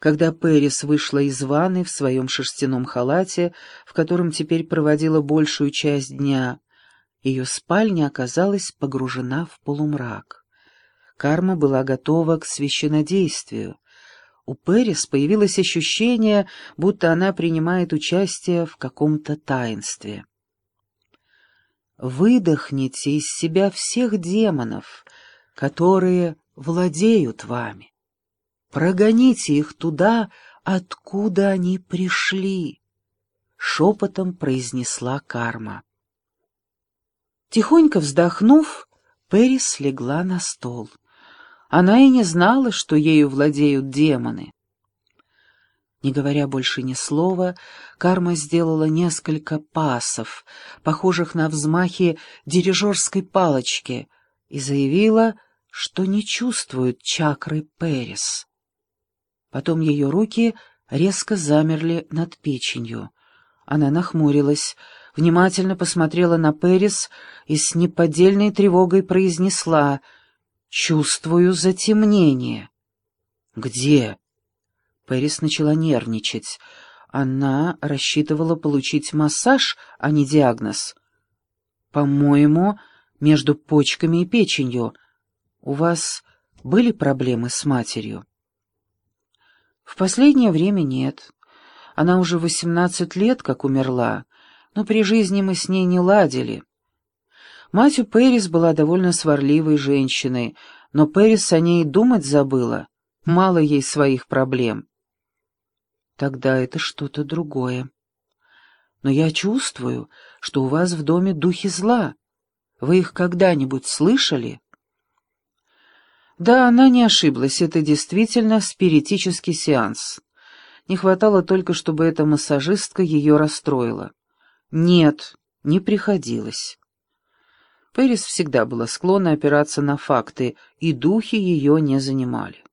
Когда Пэрис вышла из ванны в своем шерстяном халате, в котором теперь проводила большую часть дня, ее спальня оказалась погружена в полумрак. Карма была готова к священнодействию. У Пэрис появилось ощущение, будто она принимает участие в каком-то таинстве. Выдохните из себя всех демонов, которые владеют вами. Прогоните их туда, откуда они пришли, — шепотом произнесла карма. Тихонько вздохнув, Пэрис легла на стол. Она и не знала, что ею владеют демоны. Не говоря больше ни слова, карма сделала несколько пасов, похожих на взмахи дирижерской палочки, и заявила, что не чувствует чакры Перес. Потом ее руки резко замерли над печенью. Она нахмурилась, внимательно посмотрела на Перес и с неподдельной тревогой произнесла «Чувствую затемнение». «Где?» Пэрис начала нервничать. Она рассчитывала получить массаж, а не диагноз. «По-моему, между почками и печенью. У вас были проблемы с матерью?» «В последнее время нет. Она уже восемнадцать лет как умерла, но при жизни мы с ней не ладили. Мать у Пэрис была довольно сварливой женщиной, но Пэрис о ней думать забыла. Мало ей своих проблем. Тогда это что-то другое. Но я чувствую, что у вас в доме духи зла. Вы их когда-нибудь слышали? Да, она не ошиблась, это действительно спиритический сеанс. Не хватало только, чтобы эта массажистка ее расстроила. Нет, не приходилось. Пэрис всегда была склонна опираться на факты, и духи ее не занимали.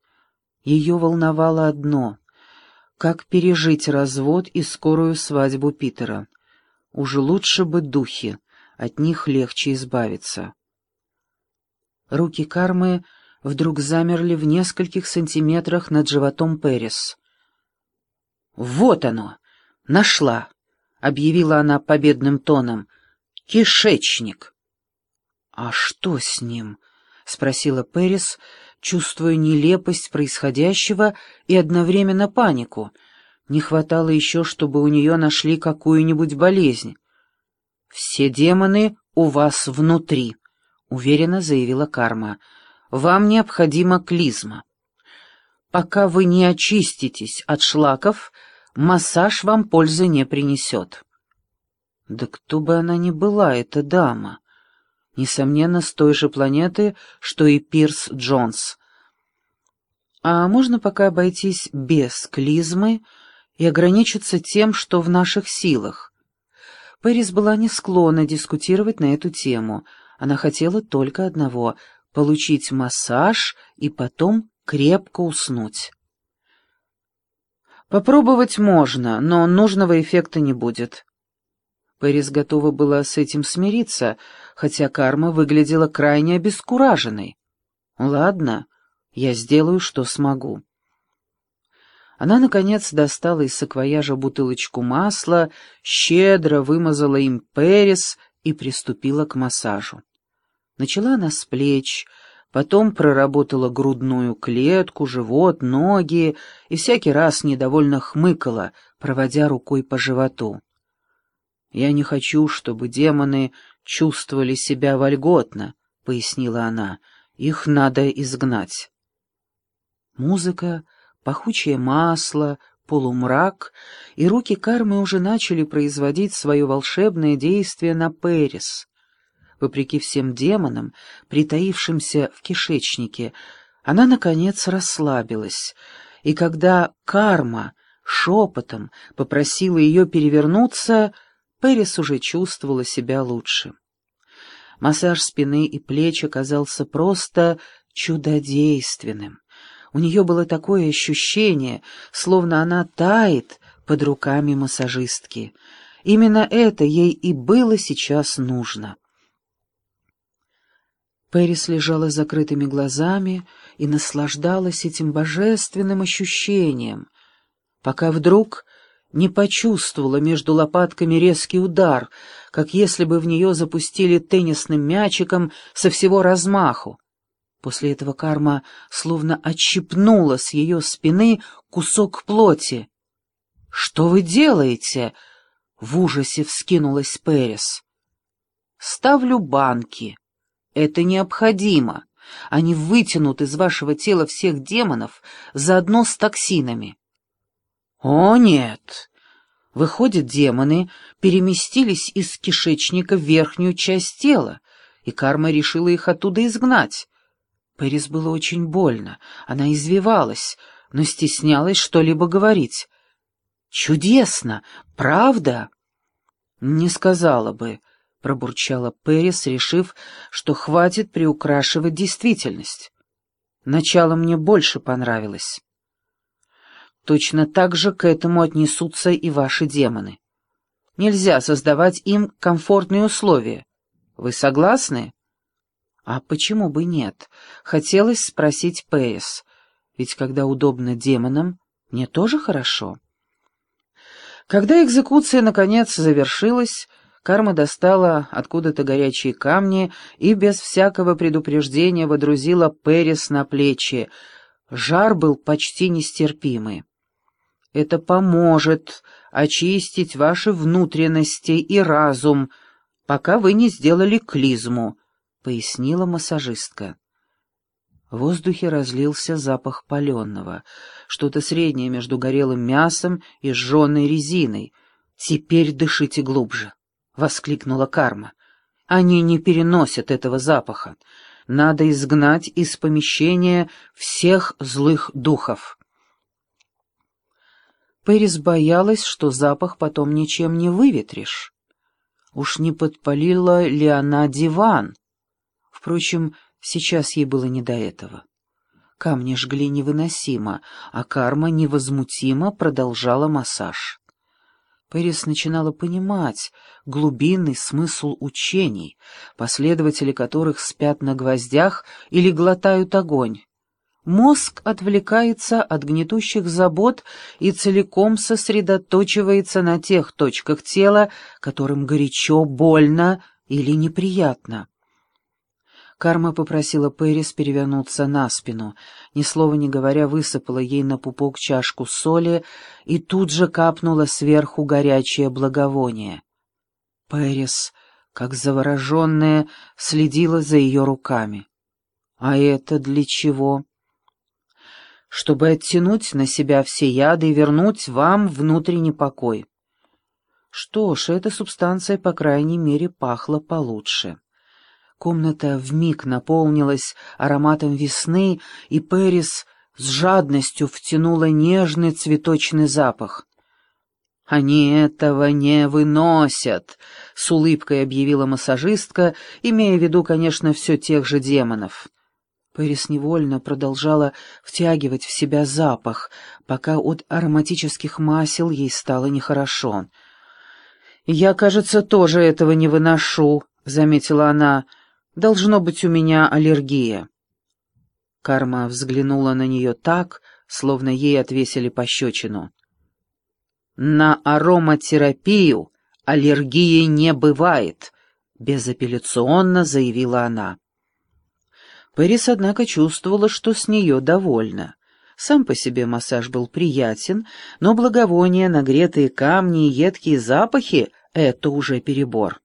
Ее волновало одно как пережить развод и скорую свадьбу Питера? Уже лучше бы духи, от них легче избавиться. Руки Кармы вдруг замерли в нескольких сантиметрах над животом Перес. «Вот оно! Нашла!» — объявила она победным тоном. «Кишечник!» «А что с ним?» — спросила Перес, чувствуя нелепость происходящего и одновременно панику. Не хватало еще, чтобы у нее нашли какую-нибудь болезнь. «Все демоны у вас внутри», — уверенно заявила Карма. «Вам необходима клизма. Пока вы не очиститесь от шлаков, массаж вам пользы не принесет». «Да кто бы она ни была, эта дама!» несомненно, с той же планеты, что и Пирс Джонс. А можно пока обойтись без клизмы и ограничиться тем, что в наших силах. Пэрис была не склонна дискутировать на эту тему. Она хотела только одного — получить массаж и потом крепко уснуть. Попробовать можно, но нужного эффекта не будет. Пэрис готова была с этим смириться, хотя карма выглядела крайне обескураженной. «Ладно, я сделаю, что смогу». Она, наконец, достала из саквояжа бутылочку масла, щедро вымазала им Пэрис и приступила к массажу. Начала она с плеч, потом проработала грудную клетку, живот, ноги и всякий раз недовольно хмыкала, проводя рукой по животу. «Я не хочу, чтобы демоны чувствовали себя вольготно», — пояснила она. «Их надо изгнать». Музыка, пахучее масло, полумрак, и руки кармы уже начали производить свое волшебное действие на Перес. Вопреки всем демонам, притаившимся в кишечнике, она, наконец, расслабилась, и когда карма шепотом попросила ее перевернуться, — Пэрис уже чувствовала себя лучше. Массаж спины и плеч оказался просто чудодейственным. У нее было такое ощущение, словно она тает под руками массажистки. Именно это ей и было сейчас нужно. Пэрис лежала с закрытыми глазами и наслаждалась этим божественным ощущением — пока вдруг не почувствовала между лопатками резкий удар, как если бы в нее запустили теннисным мячиком со всего размаху. После этого карма словно отщипнула с ее спины кусок плоти. «Что вы делаете?» — в ужасе вскинулась Перес. «Ставлю банки. Это необходимо. Они вытянут из вашего тела всех демонов заодно с токсинами». «О, нет!» Выходит, демоны переместились из кишечника в верхнюю часть тела, и карма решила их оттуда изгнать. Пэрис было очень больно, она извивалась, но стеснялась что-либо говорить. «Чудесно! Правда?» «Не сказала бы», — пробурчала Пэрис, решив, что хватит приукрашивать действительность. «Начало мне больше понравилось». Точно так же к этому отнесутся и ваши демоны. Нельзя создавать им комфортные условия. Вы согласны? А почему бы нет? Хотелось спросить Пэйс. Ведь когда удобно демонам, мне тоже хорошо. Когда экзекуция наконец завершилась, Карма достала откуда-то горячие камни и без всякого предупреждения водрузила Пэрис на плечи. Жар был почти нестерпимый. Это поможет очистить ваши внутренности и разум, пока вы не сделали клизму», — пояснила массажистка. В воздухе разлился запах паленого, что-то среднее между горелым мясом и сжженной резиной. «Теперь дышите глубже», — воскликнула Карма. «Они не переносят этого запаха. Надо изгнать из помещения всех злых духов». Пэрис боялась, что запах потом ничем не выветришь. Уж не подпалила ли она диван? Впрочем, сейчас ей было не до этого. Камни жгли невыносимо, а карма невозмутимо продолжала массаж. Пэрис начинала понимать глубинный смысл учений, последователи которых спят на гвоздях или глотают огонь. Мозг отвлекается от гнетущих забот и целиком сосредоточивается на тех точках тела, которым горячо, больно или неприятно. Карма попросила Пэрис перевернуться на спину, ни слова не говоря высыпала ей на пупок чашку соли и тут же капнула сверху горячее благовоние. Пэрис, как завороженная, следила за ее руками. «А это для чего?» чтобы оттянуть на себя все яды и вернуть вам внутренний покой. Что ж, эта субстанция, по крайней мере, пахла получше. Комната вмиг наполнилась ароматом весны, и Перис с жадностью втянула нежный цветочный запах. «Они этого не выносят», — с улыбкой объявила массажистка, имея в виду, конечно, все тех же демонов. Пэрис невольно продолжала втягивать в себя запах, пока от ароматических масел ей стало нехорошо. «Я, кажется, тоже этого не выношу», — заметила она. «Должно быть у меня аллергия». Карма взглянула на нее так, словно ей отвесили пощечину. «На ароматерапию аллергии не бывает», — безапелляционно заявила она. Пэрис, однако, чувствовала, что с нее довольна. Сам по себе массаж был приятен, но благовония, нагретые камни и едкие запахи — это уже перебор.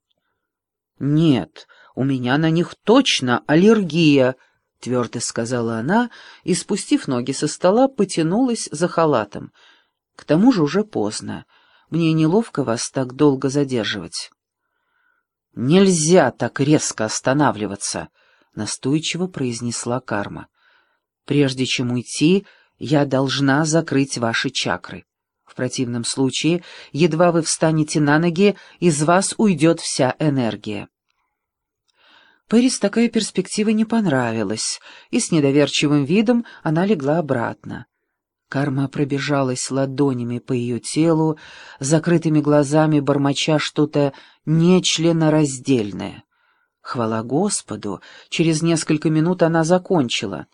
«Нет, у меня на них точно аллергия», — твердо сказала она и, спустив ноги со стола, потянулась за халатом. «К тому же уже поздно. Мне неловко вас так долго задерживать». «Нельзя так резко останавливаться», — настойчиво произнесла карма. «Прежде чем уйти, я должна закрыть ваши чакры. В противном случае, едва вы встанете на ноги, из вас уйдет вся энергия». Пэрис такая перспектива не понравилась, и с недоверчивым видом она легла обратно. Карма пробежалась ладонями по ее телу, закрытыми глазами бормоча что-то нечленораздельное. Хвала Господу, через несколько минут она закончила.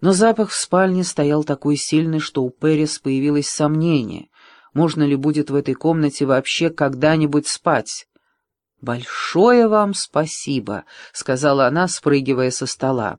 Но запах в спальне стоял такой сильный, что у Перес появилось сомнение, можно ли будет в этой комнате вообще когда-нибудь спать. «Большое вам спасибо», — сказала она, спрыгивая со стола.